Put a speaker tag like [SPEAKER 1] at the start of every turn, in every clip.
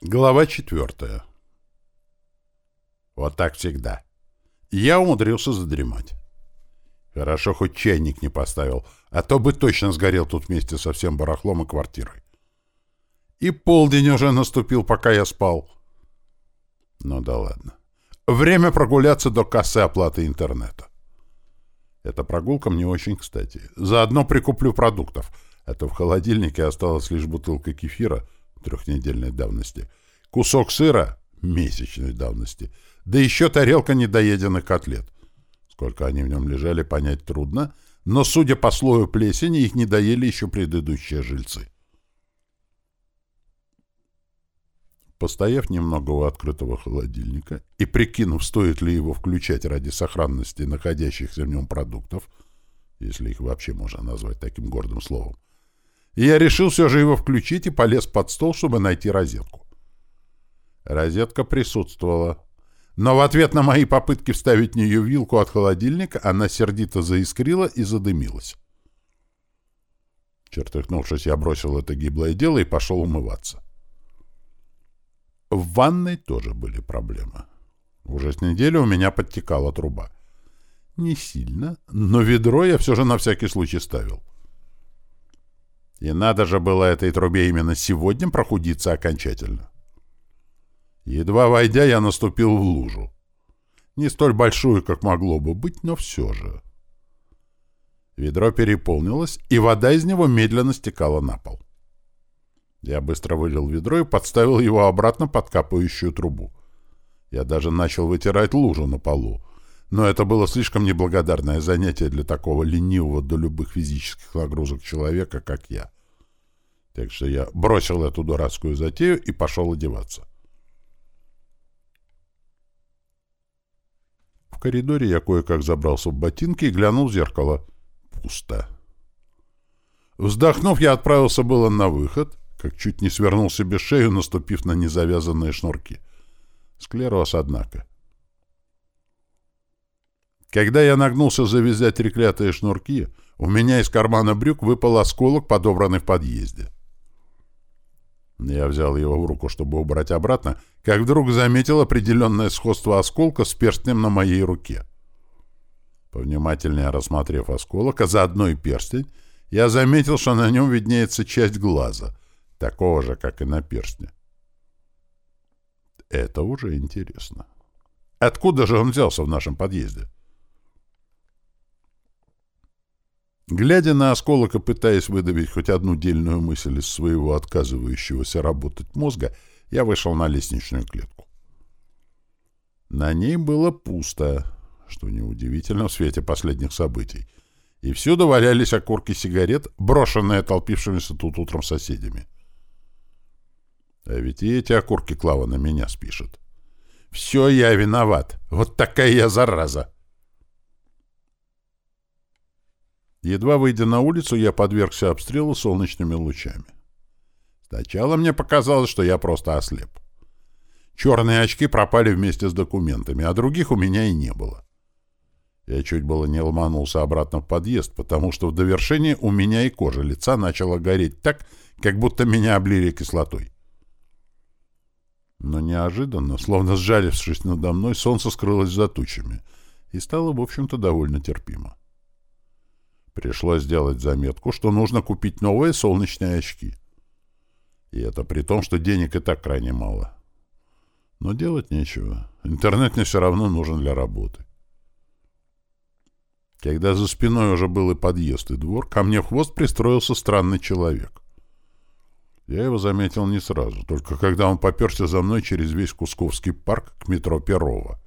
[SPEAKER 1] Глава четвертая. Вот так всегда. Я умудрился задремать. Хорошо, хоть чайник не поставил, а то бы точно сгорел тут вместе со всем барахлом и квартирой. И полдень уже наступил, пока я спал. Ну да ладно. Время прогуляться до кассы оплаты интернета. Эта прогулка мне очень кстати. Заодно прикуплю продуктов, а то в холодильнике осталась лишь бутылка кефира — трехнедельной давности, кусок сыра месячной давности, да еще тарелка недоеденных котлет. Сколько они в нем лежали, понять трудно, но, судя по слою плесени, их не доели еще предыдущие жильцы. Постояв немного у открытого холодильника и прикинув, стоит ли его включать ради сохранности находящихся в нем продуктов, если их вообще можно назвать таким гордым словом, и я решил все же его включить и полез под стол, чтобы найти розетку. Розетка присутствовала. Но в ответ на мои попытки вставить в нее вилку от холодильника она сердито заискрила и задымилась. Чертыхнувшись, я бросил это гиблое дело и пошел умываться. В ванной тоже были проблемы. Уже с недели у меня подтекала труба. Не сильно, но ведро я все же на всякий случай ставил. И надо же было этой трубе именно сегодня прохудиться окончательно. Едва войдя, я наступил в лужу. Не столь большую, как могло бы быть, но все же. Ведро переполнилось, и вода из него медленно стекала на пол. Я быстро вылил ведро и подставил его обратно под капающую трубу. Я даже начал вытирать лужу на полу, но это было слишком неблагодарное занятие для такого ленивого до любых физических нагрузок человека, как я. Так что я бросил эту дурацкую затею и пошел одеваться. В коридоре я кое-как забрался в ботинки и глянул в зеркало. Пусто. Вздохнув, я отправился было на выход, как чуть не свернул себе шею, наступив на незавязанные шнурки. Склероз, однако. Когда я нагнулся завязать треклятые шнурки, у меня из кармана брюк выпал осколок, подобранный в подъезде. Я взял его в руку, чтобы убрать обратно, как вдруг заметил определенное сходство осколка с перстнем на моей руке. Повнимательнее рассмотрев осколок, а заодно и перстень, я заметил, что на нем виднеется часть глаза, такого же, как и на перстне. Это уже интересно. Откуда же он взялся в нашем подъезде? Глядя на осколок и пытаясь выдавить хоть одну дельную мысль из своего отказывающегося работать мозга, я вышел на лестничную клетку. На ней было пусто, что неудивительно в свете последних событий, и всюду валялись окурки сигарет, брошенные толпившимися тут утром соседями. А ведь и эти окурки Клава на меня спишет. «Все, я виноват. Вот такая я зараза!» Едва выйдя на улицу, я подвергся обстрелу солнечными лучами. Сначала мне показалось, что я просто ослеп. Черные очки пропали вместе с документами, а других у меня и не было. Я чуть было не ломанулся обратно в подъезд, потому что в довершение у меня и кожа лица начала гореть так, как будто меня облили кислотой. Но неожиданно, словно сжалившись надо мной, солнце скрылось за тучами и стало, в общем-то, довольно терпимо. Пришлось сделать заметку, что нужно купить новые солнечные очки. И это при том, что денег и так крайне мало. Но делать нечего. Интернет мне все равно нужен для работы. Когда за спиной уже был и подъезд, и двор, ко мне в хвост пристроился странный человек. Я его заметил не сразу, только когда он поперся за мной через весь Кусковский парк к метро Перова.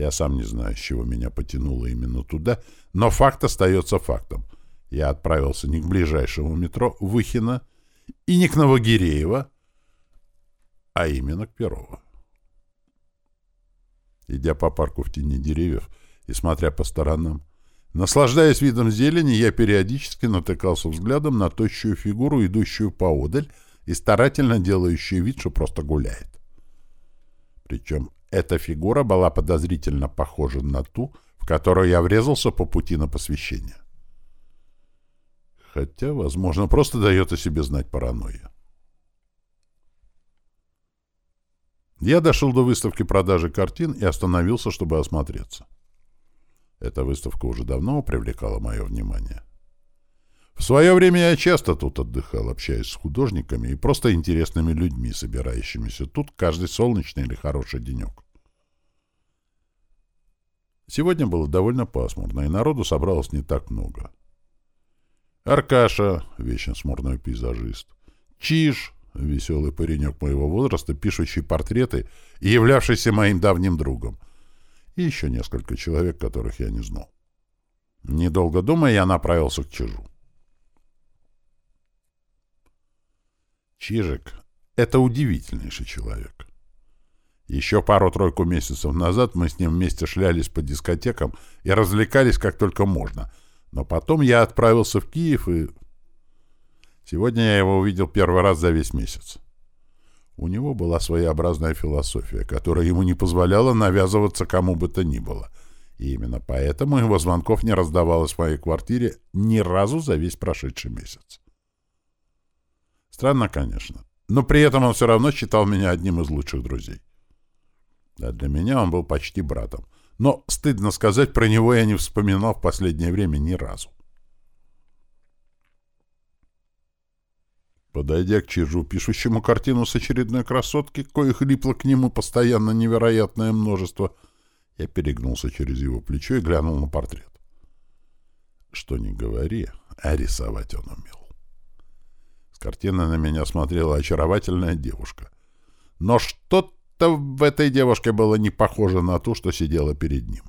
[SPEAKER 1] Я сам не знаю, с чего меня потянуло именно туда, но факт остается фактом. Я отправился не к ближайшему метро Выхина и не к Новогиреево, а именно к Перово. Идя по парку в тени деревьев и смотря по сторонам, наслаждаясь видом зелени, я периодически натыкался взглядом на тощую фигуру, идущую поодаль и старательно делающую вид, что просто гуляет. Причем эта фигура была подозрительно похожа на ту, в которую я врезался по пути на посвящение. Хотя, возможно, просто дает о себе знать паранойя. Я дошел до выставки продажи картин и остановился, чтобы осмотреться. Эта выставка уже давно привлекала мое внимание. В свое время я часто тут отдыхал, общаясь с художниками и просто интересными людьми, собирающимися тут каждый солнечный или хороший денек. Сегодня было довольно пасмурно, и народу собралось не так много. Аркаша, вечно смурной пейзажист, Чиж, веселый паренек моего возраста, пишущий портреты и являвшийся моим давним другом, и еще несколько человек, которых я не знал. Недолго думая, я направился к Чижу. Чижик — это удивительнейший человек. Еще пару-тройку месяцев назад мы с ним вместе шлялись по дискотекам и развлекались как только можно. Но потом я отправился в Киев и Сегодня я его увидел первый раз за весь месяц. У него была своеобразная философия, которая ему не позволяла навязываться кому бы то ни было. И именно поэтому его звонков не раздавалось в моей квартире ни разу за весь прошедший месяц. Странно, конечно. Но при этом он все равно считал меня одним из лучших друзей. А для меня он был почти братом. Но, стыдно сказать, про него я не вспоминал в последнее время ни разу. Подойдя к чижу, пишущему картину с очередной красотки, коих липло к нему постоянно невероятное множество, я перегнулся через его плечо и глянул на портрет. Что ни говори, а рисовать он умел. С картины на меня смотрела очаровательная девушка. Но что-то в этой девушке было не похоже на ту, что сидела перед ним.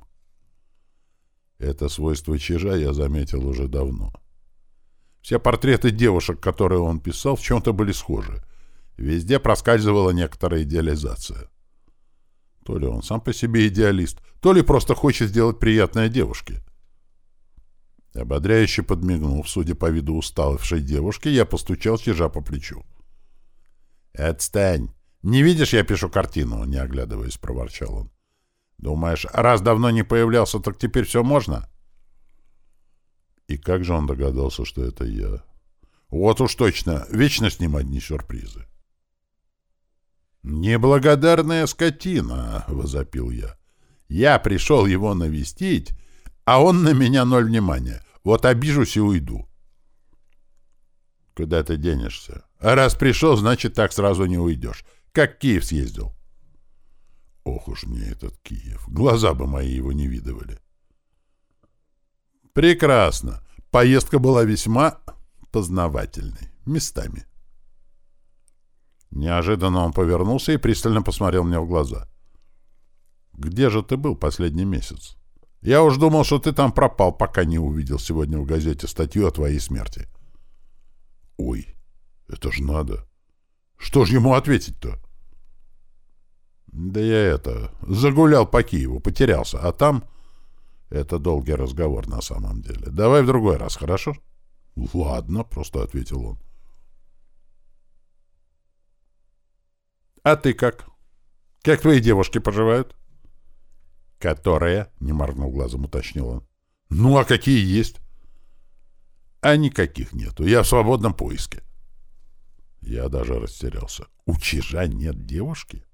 [SPEAKER 1] Это свойство чижа я заметил уже давно. Все портреты девушек, которые он писал, в чем-то были схожи. Везде проскальзывала некоторая идеализация. То ли он сам по себе идеалист, то ли просто хочет сделать приятное девушке. Ободряюще подмигнув, судя по виду усталовшей девушки, я постучал чижа по плечу. «Отстань! Не видишь, я пишу картину?» — не оглядываясь, проворчал он. «Думаешь, раз давно не появлялся, так теперь все можно?» И как же он догадался, что это я? Вот уж точно, вечно с ним одни сюрпризы. «Неблагодарная скотина!» — возопил я. «Я пришел его навестить, а он на меня ноль внимания. Вот обижусь и уйду». «Куда ты денешься? А раз пришел, значит, так сразу не уйдешь. Как Киев съездил?» «Ох уж мне этот Киев! Глаза бы мои его не видывали!» Прекрасно. Поездка была весьма познавательной. Местами. Неожиданно он повернулся и пристально посмотрел мне в глаза. «Где же ты был последний месяц? Я уж думал, что ты там пропал, пока не увидел сегодня в газете статью о твоей смерти». «Ой, это ж надо. Что ж ему ответить-то?» «Да я это... Загулял по Киеву, потерялся, а там...» Это долгий разговор на самом деле. Давай в другой раз, хорошо? Ладно, просто ответил он. А ты как? Как твои девушки поживают? Которые, не моргнул глазом, уточнил он. Ну, а какие есть? А никаких нету. Я в свободном поиске. Я даже растерялся. У чижа нет девушки?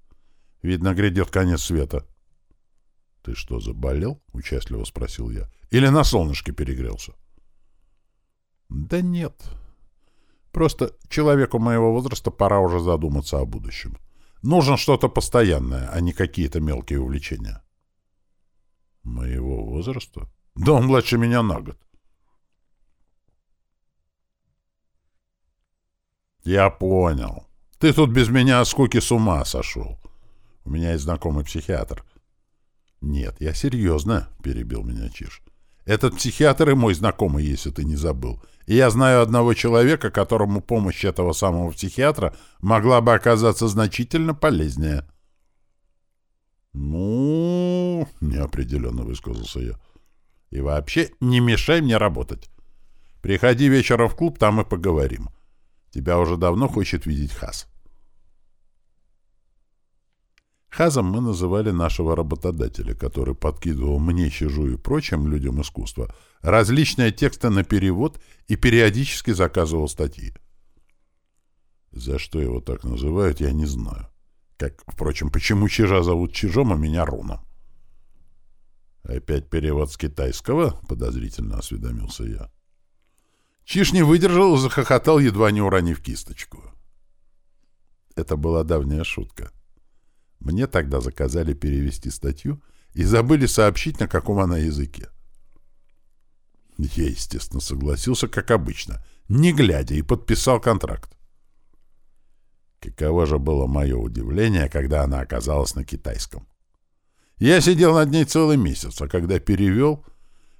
[SPEAKER 1] Видно, грядет конец света. «Ты что, заболел?» — участливо спросил я. «Или на солнышке перегрелся?» «Да нет. Просто человеку моего возраста пора уже задуматься о будущем. Нужно что-то постоянное, а не какие-то мелкие увлечения». «Моего возраста? Да он младше меня на год». «Я понял. Ты тут без меня от скуки с ума сошел. У меня есть знакомый психиатр. «Нет, я серьезно», — перебил меня Чиж. «Этот психиатр и мой знакомый, если ты не забыл. И я знаю одного человека, которому помощь этого самого психиатра могла бы оказаться значительно полезнее». «Ну...» — неопределенно высказался я. «И вообще не мешай мне работать. Приходи вечером в клуб, там и поговорим. Тебя уже давно хочет видеть Хас». Хазом мы называли нашего работодателя, который подкидывал мне, Чижу и прочим людям искусства различные тексты на перевод и периодически заказывал статьи. За что его так называют, я не знаю. Как, впрочем, почему Чижа зовут Чижом, а меня Руном? «Опять перевод с китайского?» — подозрительно осведомился я. Чиж не выдержал и захохотал, едва не уронив кисточку. Это была давняя шутка. Мне тогда заказали перевести статью и забыли сообщить, на каком она языке. Я, естественно, согласился, как обычно, не глядя, и подписал контракт. Каково же было мое удивление, когда она оказалась на китайском. Я сидел над ней целый месяц, а когда перевел,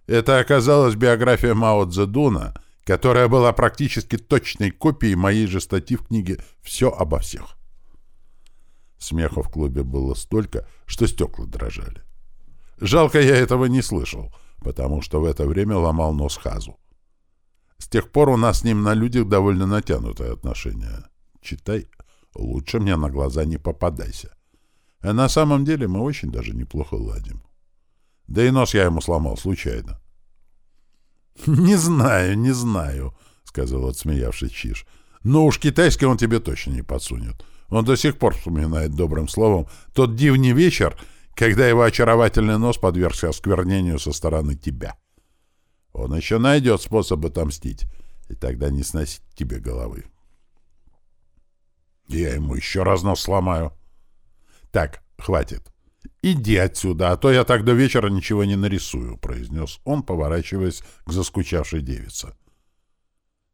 [SPEAKER 1] это оказалась биография Мао Цзэдуна, которая была практически точной копией моей же статьи в книге «Все обо всех». Смеха в клубе было столько, что стекла дрожали. Жалко, я этого не слышал, потому что в это время ломал нос Хазу. С тех пор у нас с ним на людях довольно натянутые отношения. Читай, лучше мне на глаза не попадайся. А на самом деле мы очень даже неплохо ладим. Да и нос я ему сломал случайно. — Не знаю, не знаю, — сказал отсмеявшись Чиш. — Но уж китайский он тебе точно не подсунет. Он до сих пор вспоминает добрым словом тот дивный вечер, когда его очаровательный нос подвергся осквернению со стороны тебя. Он еще найдет способ отомстить, и тогда не сносить тебе головы. Я ему еще раз нос сломаю. Так, хватит. Иди отсюда, а то я так до вечера ничего не нарисую, произнес он, поворачиваясь к заскучавшей девице.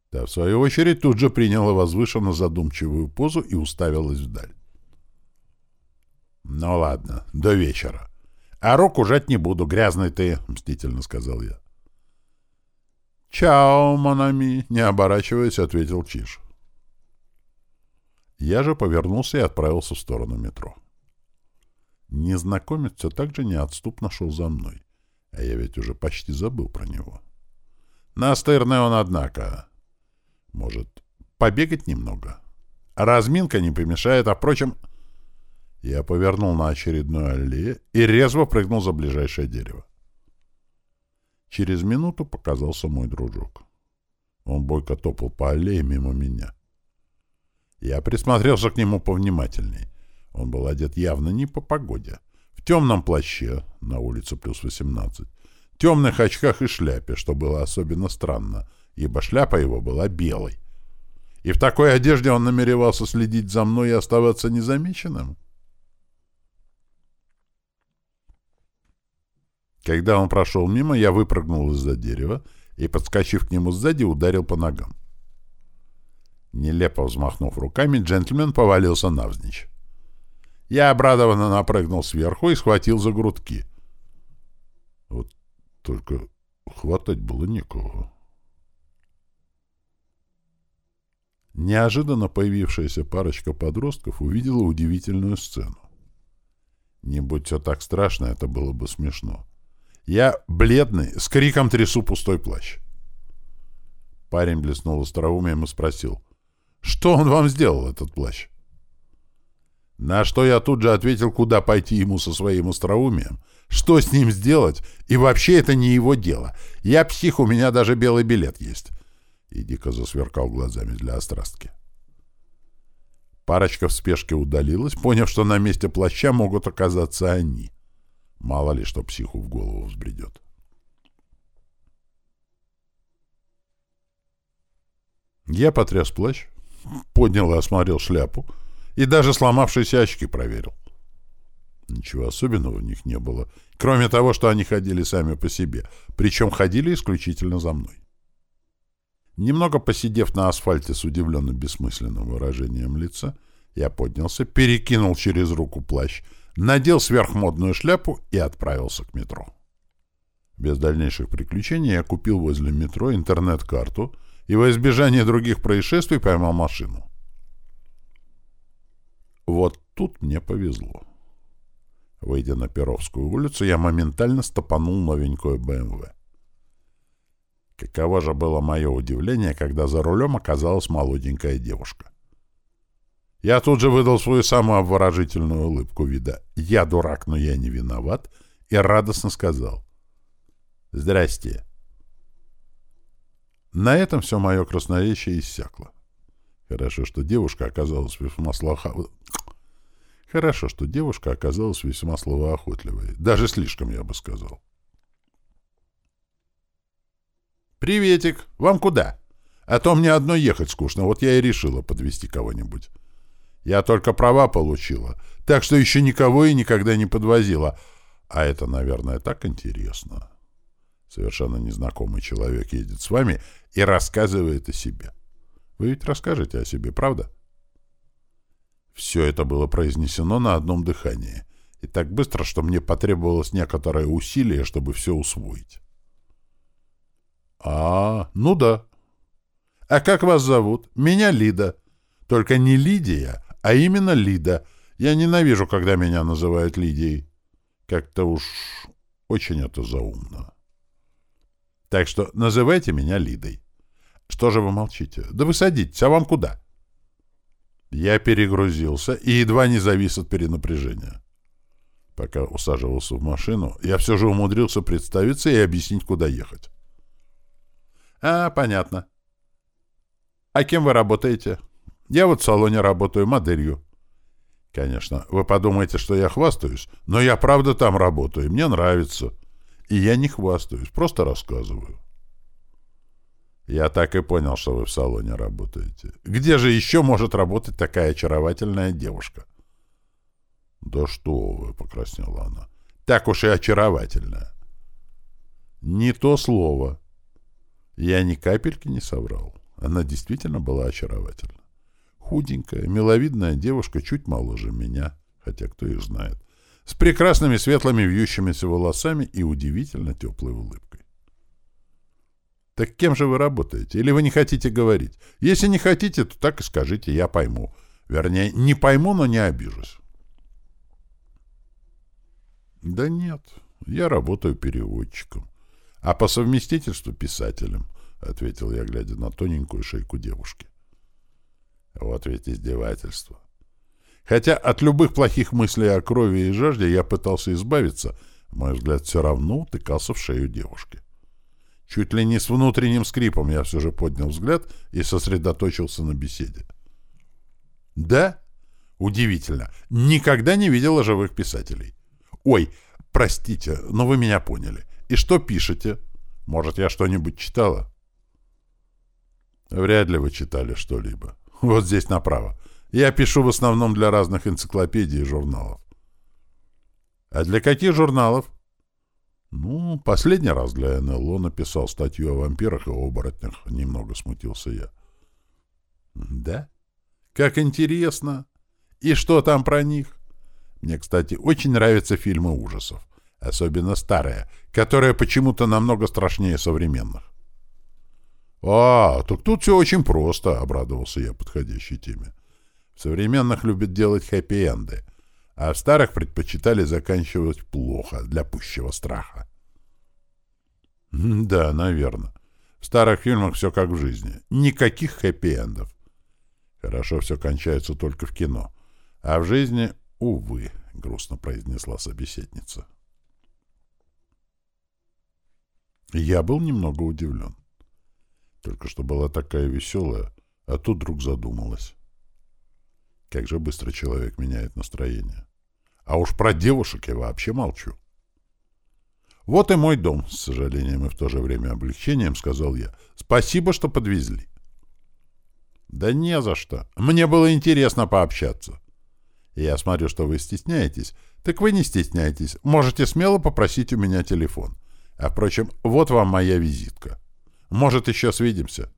[SPEAKER 1] Та, в свою очередь, тут же приняла возвышенно задумчивую позу и уставилась вдаль. «Ну ладно, до вечера. А руку жать не буду, грязный ты», — мстительно сказал я. «Чао, Монами», — не оборачиваясь, ответил Чиш. Я же повернулся и отправился в сторону метро. Незнакомец все так же неотступно шел за мной, а я ведь уже почти забыл про него. Настырный он, однако. Может, побегать немного? Разминка не помешает, а, впрочем... Я повернул на очередную аллею и резво прыгнул за ближайшее дерево. Через минуту показался мой дружок. Он бойко топал по аллее мимо меня. Я присмотрелся к нему повнимательней. Он был одет явно не по погоде. В темном плаще, на улице плюс 18, темных очках и шляпе, что было особенно странно, ибо шляпа его была белой. И в такой одежде он намеревался следить за мной и оставаться незамеченным. Когда он прошел мимо, я выпрыгнул из-за дерева и, подскочив к нему сзади, ударил по ногам. Нелепо взмахнув руками, джентльмен повалился навзничь. Я обрадованно напрыгнул сверху и схватил за грудки. Вот только хватать было некого. Неожиданно появившаяся парочка подростков увидела удивительную сцену. Не будь все так страшно, это было бы смешно. Я, бледный, с криком трясу пустой плащ. Парень блеснул остроумием и спросил, «Что он вам сделал, этот плащ?» На что я тут же ответил, куда пойти ему со своим остроумием, что с ним сделать, и вообще это не его дело. Я псих, у меня даже белый билет есть и дико засверкал глазами для острастки. Парочка в спешке удалилась, поняв, что на месте плаща могут оказаться они. Мало ли, что психу в голову взбредет. Я потряс плащ, поднял и осмотрел шляпу, и даже сломавшиеся очки проверил. Ничего особенного в них не было, кроме того, что они ходили сами по себе, причем ходили исключительно за мной. Немного посидев на асфальте с удивленно бессмысленным выражением лица, я поднялся, перекинул через руку плащ, надел сверхмодную шляпу и отправился к метро. Без дальнейших приключений я купил возле метро интернет-карту и во избежание других происшествий поймал машину. Вот тут мне повезло. Выйдя на Перовскую улицу, я моментально стопанул новенькую БМВ. Каково же было мое удивление, когда за рулем оказалась молоденькая девушка. Я тут же выдал свою самую обворожительную улыбку вида «Я дурак, но я не виноват» и радостно сказал «Здрасте». На этом все мое красноречие иссякло. Хорошо, что девушка оказалась весьма слаха... Хорошо, что девушка оказалась весьма словоохотливой. Даже слишком, я бы сказал. «Приветик! Вам куда? А то мне одно ехать скучно, вот я и решила подвести кого-нибудь. Я только права получила, так что еще никого и никогда не подвозила. А это, наверное, так интересно. Совершенно незнакомый человек едет с вами и рассказывает о себе. Вы ведь расскажете о себе, правда?» Все это было произнесено на одном дыхании, и так быстро, что мне потребовалось некоторое усилие, чтобы все усвоить. «А, ну да. А как вас зовут? Меня Лида. Только не Лидия, а именно Лида. Я ненавижу, когда меня называют Лидией. Как-то уж очень это заумно. Так что называйте меня Лидой. Что же вы молчите? Да вы садитесь, а вам куда?» Я перегрузился и едва не завис от перенапряжения. Пока усаживался в машину, я все же умудрился представиться и объяснить, куда ехать. «А, понятно. А кем вы работаете?» «Я вот в салоне работаю, моделью». «Конечно, вы подумаете, что я хвастаюсь, но я правда там работаю, мне нравится. И я не хвастаюсь, просто рассказываю». Я так и понял, что вы в салоне работаете. Где же еще может работать такая очаровательная девушка? Да что вы, покраснела она. Так уж и очаровательная. Не то слово. Я ни капельки не соврал. Она действительно была очаровательна. Худенькая, миловидная девушка, чуть моложе меня, хотя кто их знает, с прекрасными светлыми вьющимися волосами и удивительно теплой улыбкой. Так кем же вы работаете? Или вы не хотите говорить? Если не хотите, то так и скажите, я пойму. Вернее, не пойму, но не обижусь. Да нет, я работаю переводчиком. А по совместительству писателем, — ответил я, глядя на тоненькую шейку девушки. Вот ведь издевательство. Хотя от любых плохих мыслей о крови и жажде я пытался избавиться, мой взгляд все равно утыкался в шею девушки. Чуть ли не с внутренним скрипом я все же поднял взгляд и сосредоточился на беседе. «Да? Удивительно. Никогда не видела живых писателей. Ой, простите, но вы меня поняли. И что пишете? Может, я что-нибудь читала?» «Вряд ли вы читали что-либо. Вот здесь направо. Я пишу в основном для разных энциклопедий и журналов». «А для каких журналов?» Ну, последний раз для НЛО написал статью о вампирах и оборотнях. Немного смутился я. Да? Как интересно. И что там про них? Мне, кстати, очень нравятся фильмы ужасов. Особенно старые, которые почему-то намного страшнее современных. «А, так тут все очень просто», — обрадовался я подходящей теме. «В современных любят делать хэппи-энды, а в старых предпочитали заканчивать плохо, для пущего страха. Да, наверное. В старых фильмах все как в жизни. Никаких хэппи-эндов. Хорошо все кончается только в кино. А в жизни, увы, грустно произнесла собеседница. Я был немного удивлен. Только что была такая веселая, а тут вдруг задумалась. Как же быстро человек меняет настроение. А уж про девушек я вообще молчу. «Вот и мой дом», — с сожалением и в то же время облегчением сказал я. «Спасибо, что подвезли». «Да не за что. Мне было интересно пообщаться». «Я смотрю, что вы стесняетесь. Так вы не стесняйтесь. Можете смело попросить у меня телефон. А, впрочем, вот вам моя визитка. Может, еще свидимся».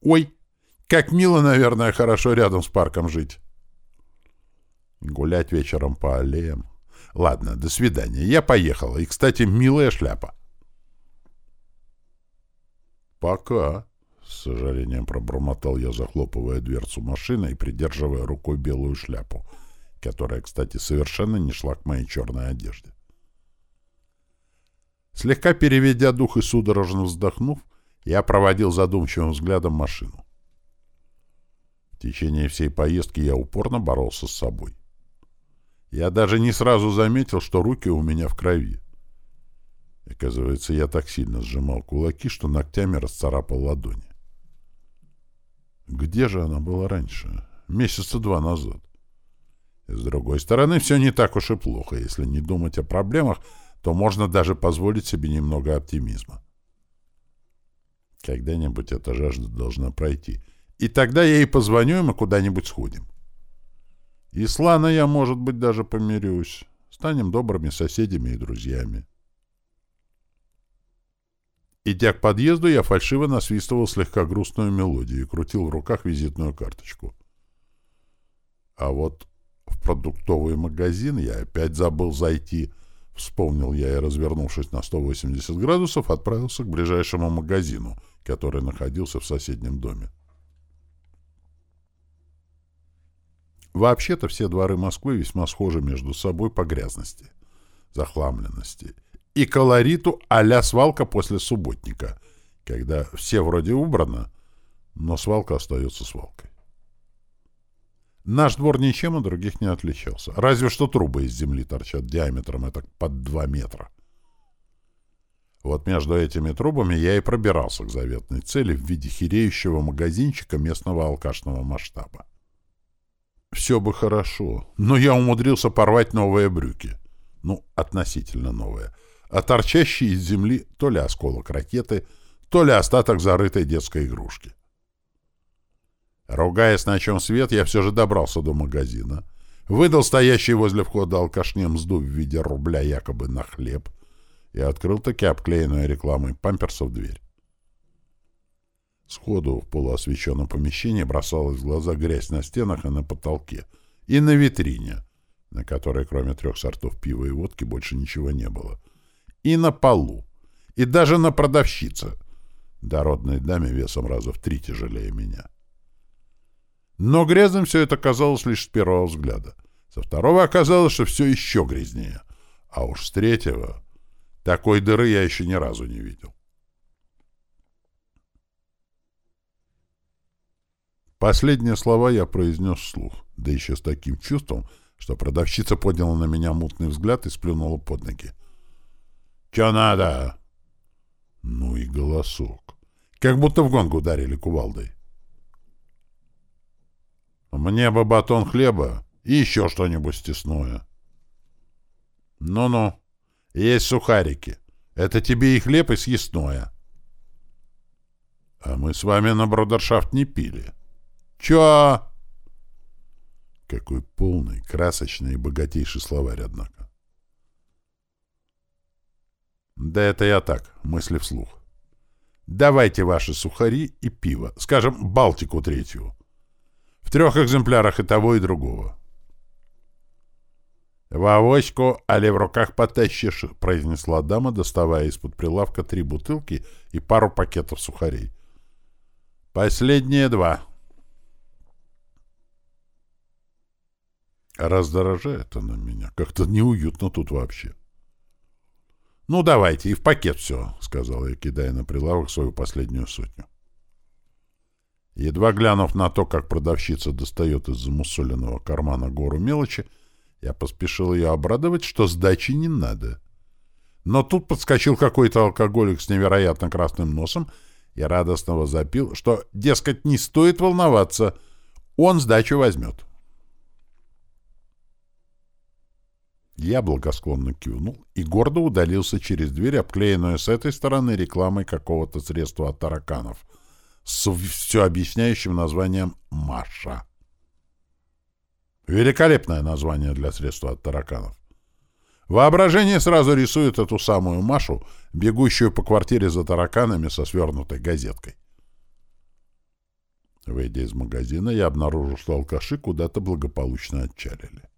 [SPEAKER 1] «Ой, как мило, наверное, хорошо рядом с парком жить». Гулять вечером по аллеям. Ладно, до свидания. Я поехала. И, кстати, милая шляпа. Пока. С сожалением пробормотал я, захлопывая дверцу машины и придерживая рукой белую шляпу, которая, кстати, совершенно не шла к моей черной одежде. Слегка переведя дух и судорожно вздохнув, я проводил задумчивым взглядом машину. В течение всей поездки я упорно боролся с собой. Я даже не сразу заметил, что руки у меня в крови. Оказывается, я так сильно сжимал кулаки, что ногтями расцарапал ладони. Где же она была раньше? Месяца два назад. С другой стороны, все не так уж и плохо. Если не думать о проблемах, то можно даже позволить себе немного оптимизма. Когда-нибудь эта жажда должна пройти. И тогда я и позвоню, и мы куда-нибудь сходим. И с Ланой я, может быть, даже помирюсь. Станем добрыми соседями и друзьями. Идя к подъезду, я фальшиво насвистывал слегка грустную мелодию и крутил в руках визитную карточку. А вот в продуктовый магазин я опять забыл зайти. Вспомнил я и, развернувшись на 180 градусов, отправился к ближайшему магазину, который находился в соседнем доме. Вообще-то все дворы Москвы весьма схожи между собой по грязности, захламленности и колориту а свалка после субботника, когда все вроде убрано, но свалка остается свалкой. Наш двор ничем от других не отличался, разве что трубы из земли торчат диаметром это под два метра. Вот между этими трубами я и пробирался к заветной цели в виде хиреющего магазинчика местного алкашного масштаба. Все бы хорошо, но я умудрился порвать новые брюки. Ну, относительно новые. А торчащие из земли то ли осколок ракеты, то ли остаток зарытой детской игрушки. Ругаясь, на чем свет, я все же добрался до магазина. Выдал стоящий возле входа алкашне мзду в виде рубля якобы на хлеб и открыл таки обклеенную рекламой памперсов дверь. Сходу в полуосвещенном помещении бросалась в глаза грязь на стенах и на потолке, и на витрине, на которой кроме трех сортов пива и водки больше ничего не было, и на полу, и даже на продавщице, дородной даме весом раза в три тяжелее меня. Но грязным все это казалось лишь с первого взгляда. Со второго оказалось, что все еще грязнее. А уж с третьего такой дыры я еще ни разу не видел. Последние слова я произнес вслух, да еще с таким чувством, что продавщица подняла на меня мутный взгляд и сплюнула под ноги. «Че надо?» Ну и голосок. Как будто в гонг ударили кувалдой. «Мне бы батон хлеба и еще что-нибудь стесное». «Ну-ну, есть сухарики. Это тебе и хлеб, и съестное». «А мы с вами на бродершафт не пили». Чё? Какой полный, красочный и богатейший словарь, однако. Да это я так, мысли вслух. Давайте ваши сухари и пиво, скажем, Балтику третью. В трех экземплярах и того, и другого. «В авоську, али в руках потащишь», — произнесла дама, доставая из-под прилавка три бутылки и пару пакетов сухарей. «Последние два», Раздорожает она меня. Как-то неуютно тут вообще. «Ну, давайте, и в пакет все», — сказал я, кидая на прилавок свою последнюю сотню. Едва глянув на то, как продавщица достает из замусоленного кармана гору мелочи, я поспешил ее обрадовать, что сдачи не надо. Но тут подскочил какой-то алкоголик с невероятно красным носом и радостно запил, что, дескать, не стоит волноваться, он сдачу возьмет. Я благосклонно кивнул и гордо удалился через дверь, обклеенную с этой стороны рекламой какого-то средства от тараканов, с все объясняющим названием «Маша». Великолепное название для средства от тараканов. Воображение сразу рисует эту самую Машу, бегущую по квартире за тараканами со свернутой газеткой. Выйдя из магазина, я обнаружил, что алкаши куда-то благополучно отчалили.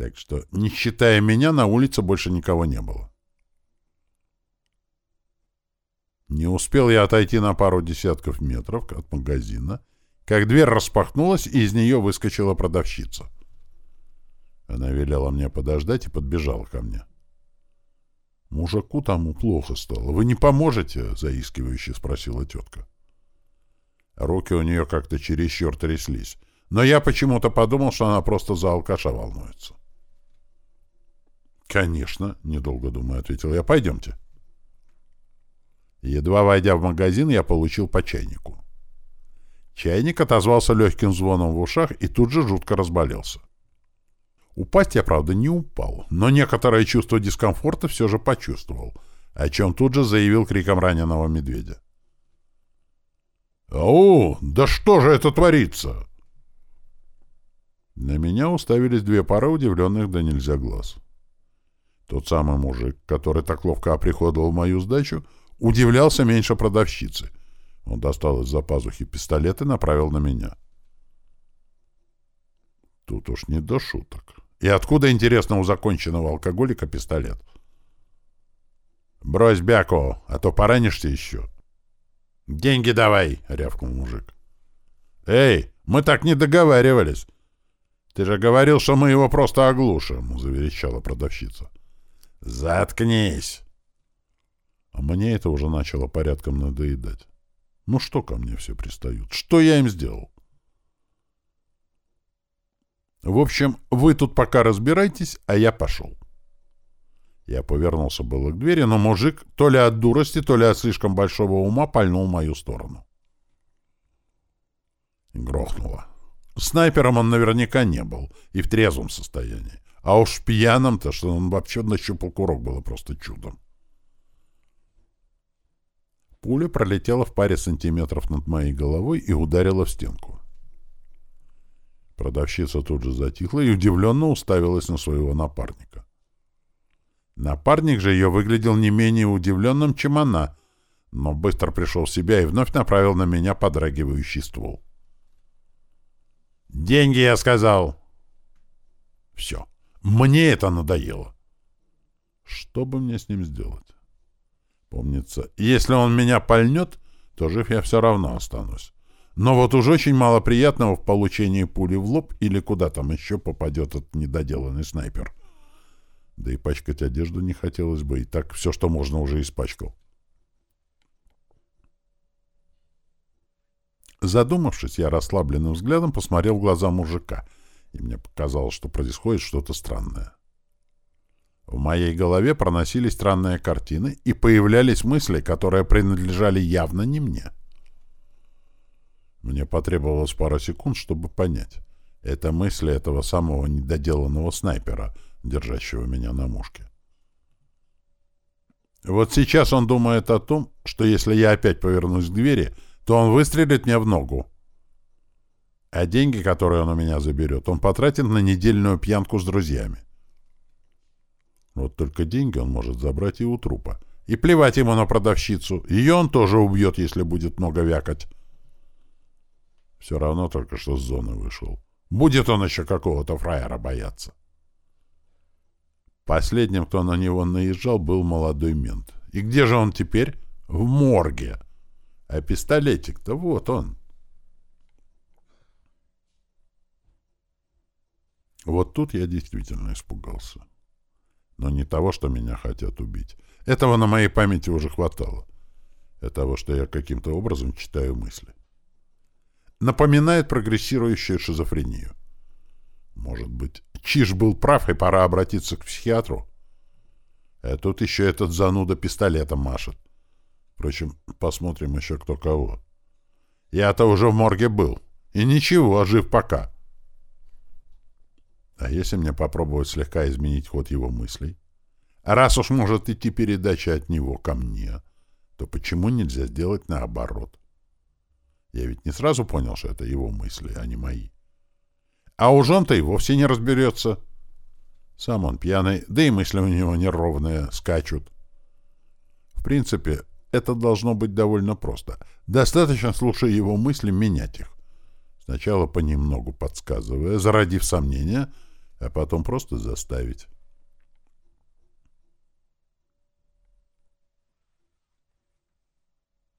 [SPEAKER 1] Так что, не считая меня, на улице больше никого не было. Не успел я отойти на пару десятков метров от магазина, как дверь распахнулась, и из нее выскочила продавщица. Она велела мне подождать и подбежала ко мне. «Мужику тому плохо стало. Вы не поможете?» — заискивающе спросила тетка. Руки у нее как-то чересчур тряслись, но я почему-то подумал, что она просто за алкаша волнуется. «Конечно», — недолго думая, ответил я. «Пойдемте». Едва войдя в магазин, я получил по чайнику. Чайник отозвался легким звоном в ушах и тут же жутко разболелся. Упасть я, правда, не упал, но некоторое чувство дискомфорта все же почувствовал, о чем тут же заявил криком раненого медведя. «Ау! Да что же это творится?» На меня уставились две пары удивленных да нельзя глаз. Тот самый мужик, который так ловко оприходовал мою сдачу, удивлялся меньше продавщицы. Он достал из-за пазухи пистолет и направил на меня. Тут уж не до шуток. И откуда, интересно, у законченного алкоголика пистолет? «Брось бяку, а то поранишься еще». «Деньги давай!» — рявкнул мужик. «Эй, мы так не договаривались!» «Ты же говорил, что мы его просто оглушим!» — заверещала продавщица. «Заткнись!» А мне это уже начало порядком надоедать. Ну что ко мне все пристают? Что я им сделал? В общем, вы тут пока разбирайтесь, а я пошел. Я повернулся было к двери, но мужик то ли от дурости, то ли от слишком большого ума пальнул в мою сторону. Грохнуло. Снайпером он наверняка не был и в трезвом состоянии. А уж в пьяном-то, что он вообще нащупал курок, было просто чудом. Пуля пролетела в паре сантиметров над моей головой и ударила в стенку. Продавщица тут же затихла и удивленно уставилась на своего напарника. Напарник же ее выглядел не менее удивленным, чем она, но быстро пришел в себя и вновь направил на меня подрагивающий ствол. «Деньги, я сказал!» «Все. Мне это надоело. Что бы мне с ним сделать? Помнится, если он меня пальнет, то жив я все равно останусь. Но вот уж очень мало приятного в получении пули в лоб или куда там еще попадет этот недоделанный снайпер. Да и пачкать одежду не хотелось бы, и так все, что можно, уже испачкал. Задумавшись, я расслабленным взглядом посмотрел в глаза мужика — и мне показалось, что происходит что-то странное. В моей голове проносились странные картины и появлялись мысли, которые принадлежали явно не мне. Мне потребовалось пара секунд, чтобы понять. Это мысли этого самого недоделанного снайпера, держащего меня на мушке. Вот сейчас он думает о том, что если я опять повернусь к двери, то он выстрелит мне в ногу, а деньги, которые он у меня заберет, он потратит на недельную пьянку с друзьями. Вот только деньги он может забрать и у трупа. И плевать ему на продавщицу. Ее он тоже убьет, если будет много вякать. Все равно только что с зоны вышел. Будет он еще какого-то фраера бояться. Последним, кто на него наезжал, был молодой мент. И где же он теперь? В морге. А пистолетик-то вот он. Вот тут я действительно испугался. Но не того, что меня хотят убить. Этого на моей памяти уже хватало. А того, что я каким-то образом читаю мысли. Напоминает прогрессирующую шизофрению. Может быть, Чиж был прав, и пора обратиться к психиатру? А тут еще этот зануда пистолетом машет. Впрочем, посмотрим еще кто кого. Я-то уже в морге был. И ничего, жив пока. — а если мне попробовать слегка изменить ход его мыслей? А раз уж может идти передача от него ко мне, то почему нельзя сделать наоборот? Я ведь не сразу понял, что это его мысли, а не мои. А уж он-то и вовсе не разберется. Сам он пьяный, да и мысли у него неровные, скачут. В принципе, это должно быть довольно просто. Достаточно, слушая его мысли, менять их. Сначала понемногу подсказывая, зародив сомнения — а потом просто заставить.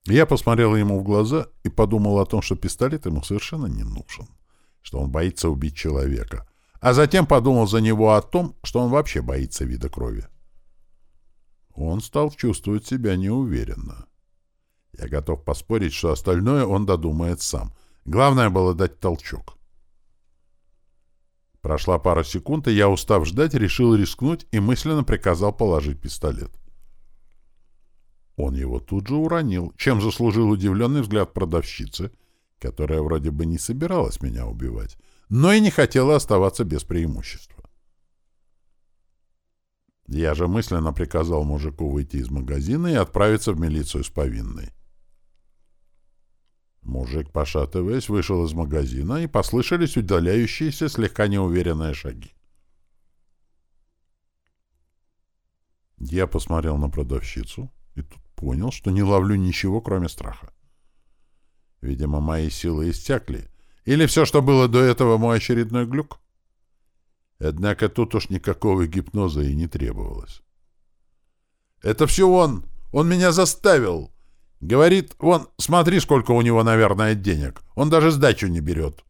[SPEAKER 1] Я посмотрел ему в глаза и подумал о том, что пистолет ему совершенно не нужен, что он боится убить человека, а затем подумал за него о том, что он вообще боится вида крови. Он стал чувствовать себя неуверенно. Я готов поспорить, что остальное он додумает сам. Главное было дать толчок. Прошла пара секунд, и я, устав ждать, решил рискнуть и мысленно приказал положить пистолет. Он его тут же уронил, чем заслужил удивленный взгляд продавщицы, которая вроде бы не собиралась меня убивать, но и не хотела оставаться без преимущества. Я же мысленно приказал мужику выйти из магазина и отправиться в милицию с повинной. Мужик, пошатываясь, вышел из магазина, и послышались удаляющиеся, слегка неуверенные шаги. Я посмотрел на продавщицу и тут понял, что не ловлю ничего, кроме страха. Видимо, мои силы иссякли. Или все, что было до этого, мой очередной глюк? Однако тут уж никакого гипноза и не требовалось. «Это все он! Он меня заставил!» Говорит, вон, смотри, сколько у него, наверное, денег. Он даже сдачу не берет.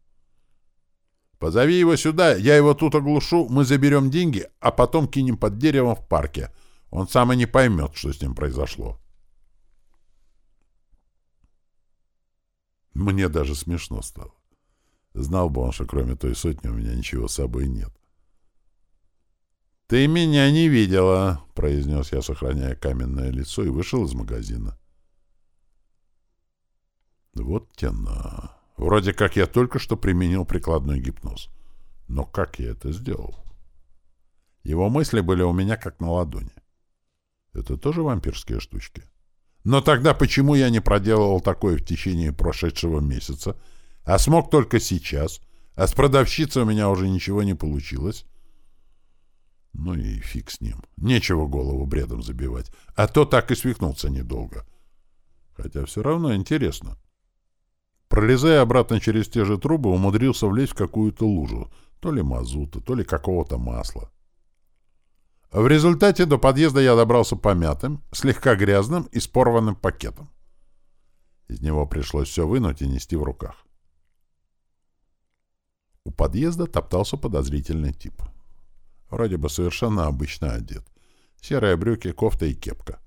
[SPEAKER 1] Позови его сюда, я его тут оглушу, мы заберем деньги, а потом кинем под деревом в парке. Он сам и не поймет, что с ним произошло. Мне даже смешно стало. Знал бы он, что кроме той сотни у меня ничего с собой нет. «Ты меня не видела», — произнес я, сохраняя каменное лицо, и вышел из магазина. Вот тяна. Вроде как я только что применил прикладной гипноз. Но как я это сделал? Его мысли были у меня как на ладони. Это тоже вампирские штучки? Но тогда почему я не проделывал такое в течение прошедшего месяца, а смог только сейчас, а с продавщицей у меня уже ничего не получилось? Ну и фиг с ним. Нечего голову бредом забивать. А то так и свихнулся недолго. Хотя все равно интересно. Пролезая обратно через те же трубы, умудрился влезть в какую-то лужу, то ли мазута, то ли какого-то масла. В результате до подъезда я добрался помятым, слегка грязным и с порванным пакетом. Из него пришлось все вынуть и нести в руках. У подъезда топтался подозрительный тип. Вроде бы совершенно обычно одет. Серые брюки, кофта и кепка.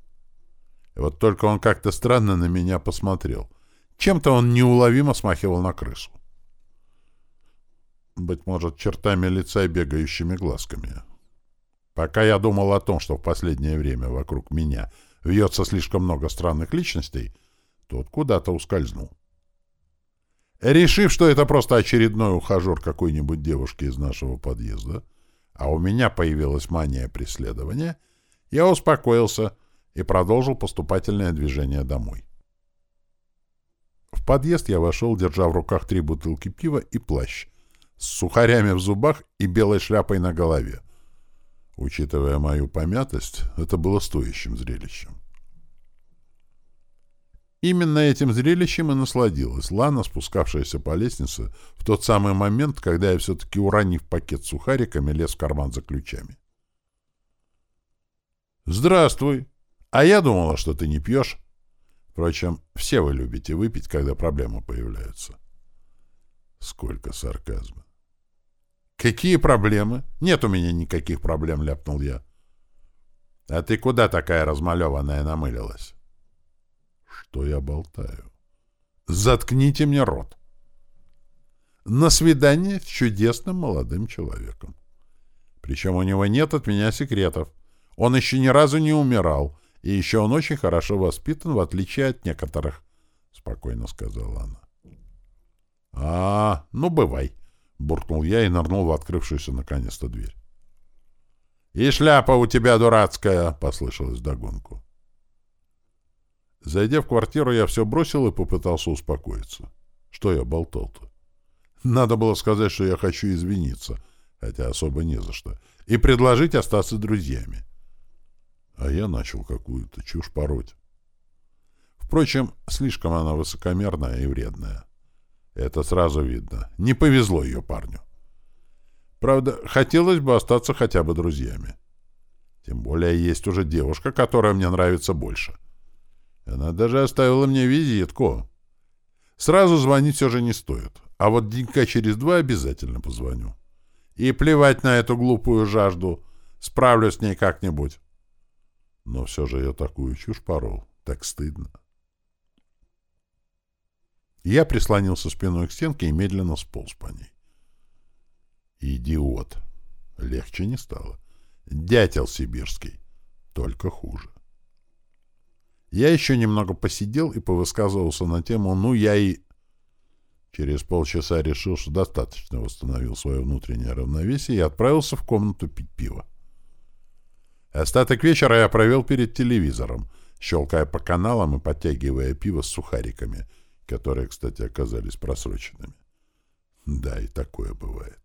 [SPEAKER 1] И вот только он как-то странно на меня посмотрел. Чем-то он неуловимо смахивал на крысу. Быть может, чертами лица и бегающими глазками. Пока я думал о том, что в последнее время вокруг меня вьется слишком много странных личностей, тот куда-то ускользнул. Решив, что это просто очередной ухажер какой-нибудь девушки из нашего подъезда, а у меня появилась мания преследования, я успокоился и продолжил поступательное движение домой. В подъезд я вошел, держа в руках три бутылки пива и плащ, с сухарями в зубах и белой шляпой на голове. Учитывая мою помятость, это было стоящим зрелищем. Именно этим зрелищем и насладилась Лана, спускавшаяся по лестнице, в тот самый момент, когда я все-таки, уронив пакет с сухариками, лез в карман за ключами. «Здравствуй! А я думала, что ты не пьешь». Впрочем, все вы любите выпить, когда проблемы появляются. Сколько сарказма. «Какие проблемы? Нет у меня никаких проблем», — ляпнул я. «А ты куда такая размалеванная намылилась?» «Что я болтаю?» «Заткните мне рот!» «На свидание с чудесным молодым человеком. Причем у него нет от меня секретов. Он еще ни разу не умирал, и еще он очень хорошо воспитан, в отличие от некоторых, — спокойно сказала она. — А, ну, бывай, — буркнул я и нырнул в открывшуюся наконец-то дверь. — И шляпа у тебя дурацкая, — послышалось догонку. Зайдя в квартиру, я все бросил и попытался успокоиться. Что я болтал-то? Надо было сказать, что я хочу извиниться, хотя особо не за что, и предложить остаться друзьями. — а я начал какую-то чушь пороть. Впрочем, слишком она высокомерная и вредная. Это сразу видно. Не повезло ее парню. Правда, хотелось бы остаться хотя бы друзьями. Тем более есть уже девушка, которая мне нравится больше. Она даже оставила мне визитку. Сразу звонить все же не стоит. А вот денька через два обязательно позвоню. И плевать на эту глупую жажду. Справлюсь с ней как-нибудь. Но все же я такую чушь порол. Так стыдно. Я прислонился спиной к стенке и медленно сполз по ней. Идиот. Легче не стало. Дятел сибирский. Только хуже. Я еще немного посидел и повысказывался на тему «ну я и...» Через полчаса решил, что достаточно восстановил свое внутреннее равновесие и отправился в комнату пить пиво. Остаток вечера я провел перед телевизором, щелкая по каналам и подтягивая пиво с сухариками, которые, кстати, оказались просроченными. Да, и такое бывает.